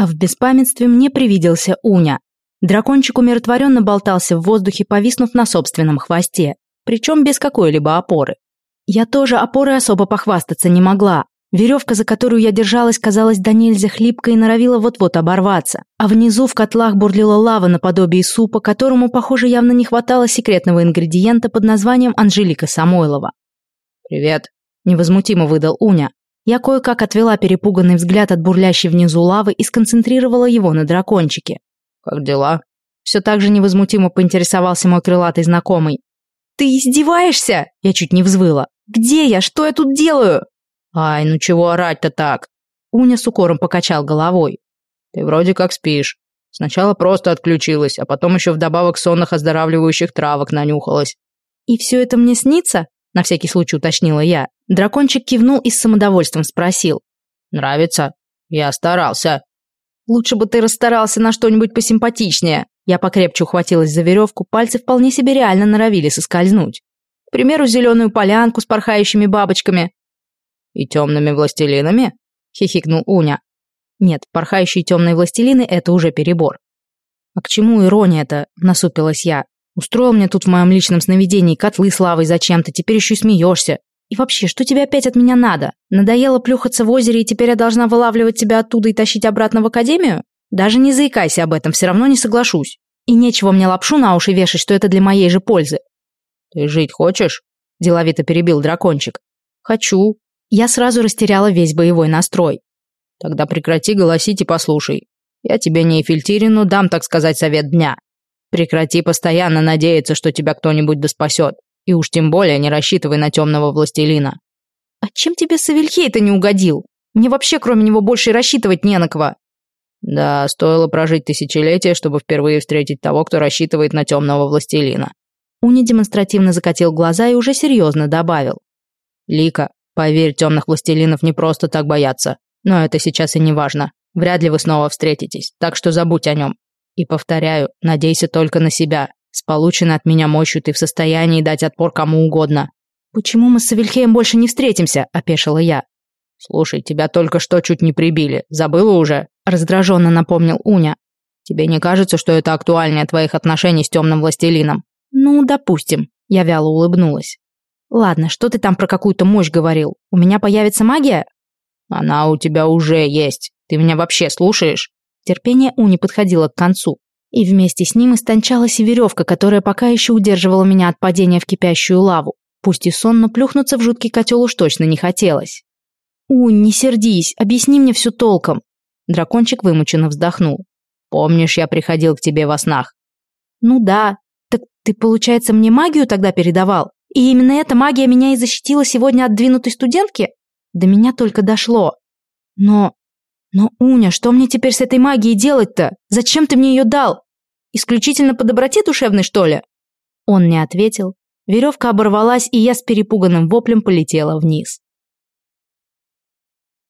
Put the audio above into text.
А в беспамятстве мне привиделся Уня. Дракончик умиротворенно болтался в воздухе, повиснув на собственном хвосте, причем без какой-либо опоры. Я тоже опорой особо похвастаться не могла. Веревка, за которую я держалась, казалась до нельзя хлипкой и норовила вот-вот оборваться. А внизу в котлах бурлила лава наподобие супа, которому, похоже, явно не хватало секретного ингредиента под названием Анжелика Самойлова. «Привет», — невозмутимо выдал Уня. Я кое-как отвела перепуганный взгляд от бурлящей внизу лавы и сконцентрировала его на дракончике. «Как дела?» Все так же невозмутимо поинтересовался мой крылатый знакомый. «Ты издеваешься?» Я чуть не взвыла. «Где я? Что я тут делаю?» «Ай, ну чего орать-то так?» Уня с укором покачал головой. «Ты вроде как спишь. Сначала просто отключилась, а потом еще вдобавок сонных оздоравливающих травок нанюхалась». «И все это мне снится?» На всякий случай уточнила я. Дракончик кивнул и с самодовольством спросил. «Нравится? Я старался». «Лучше бы ты расстарался на что-нибудь посимпатичнее». Я покрепче ухватилась за веревку, пальцы вполне себе реально норовили соскользнуть. К примеру, зеленую полянку с порхающими бабочками. «И темными властелинами?» — хихикнул Уня. «Нет, порхающие темные властелины — это уже перебор». «А к чему ирония-то?» — насупилась я. «Устроил мне тут в моем личном сновидении котлы славой зачем-то, теперь еще и смеешься. И вообще, что тебе опять от меня надо? Надоело плюхаться в озере, и теперь я должна вылавливать тебя оттуда и тащить обратно в академию? Даже не заикайся об этом, все равно не соглашусь. И нечего мне лапшу на уши вешать, что это для моей же пользы. Ты жить хочешь? Деловито перебил дракончик. Хочу. Я сразу растеряла весь боевой настрой. Тогда прекрати голосить и послушай. Я тебе не Эфельтирину дам, так сказать, совет дня. Прекрати постоянно надеяться, что тебя кто-нибудь да спасет. И уж тем более не рассчитывай на темного властелина. А чем тебе Савельхей-то не угодил? Мне вообще кроме него больше рассчитывать не на кого. Да, стоило прожить тысячелетия, чтобы впервые встретить того, кто рассчитывает на темного властелина. Уни демонстративно закатил глаза и уже серьезно добавил. Лика, поверь, темных властелинов не просто так боятся. Но это сейчас и не важно. Вряд ли вы снова встретитесь, так что забудь о нем. И повторяю, надейся только на себя. С полученной от меня мощью ты в состоянии дать отпор кому угодно. Почему мы с Савельхеем больше не встретимся? опешила я. Слушай, тебя только что чуть не прибили. Забыла уже? раздраженно напомнил Уня. Тебе не кажется, что это актуальнее твоих отношений с темным властелином? Ну, допустим. Я вяло улыбнулась. Ладно, что ты там про какую-то мощь говорил? У меня появится магия? Она у тебя уже есть. Ты меня вообще слушаешь? Терпение Уни подходило к концу. И вместе с ним истончалась и веревка, которая пока еще удерживала меня от падения в кипящую лаву. Пусть и сонно плюхнуться в жуткий котел уж точно не хотелось. «Унь, не сердись, объясни мне все толком». Дракончик вымученно вздохнул. «Помнишь, я приходил к тебе во снах?» «Ну да. Так ты, получается, мне магию тогда передавал? И именно эта магия меня и защитила сегодня от двинутой студентки? До меня только дошло. Но «Но, Уня, что мне теперь с этой магией делать-то? Зачем ты мне ее дал? Исключительно по доброте душевной, что ли?» Он не ответил. Веревка оборвалась, и я с перепуганным воплем полетела вниз.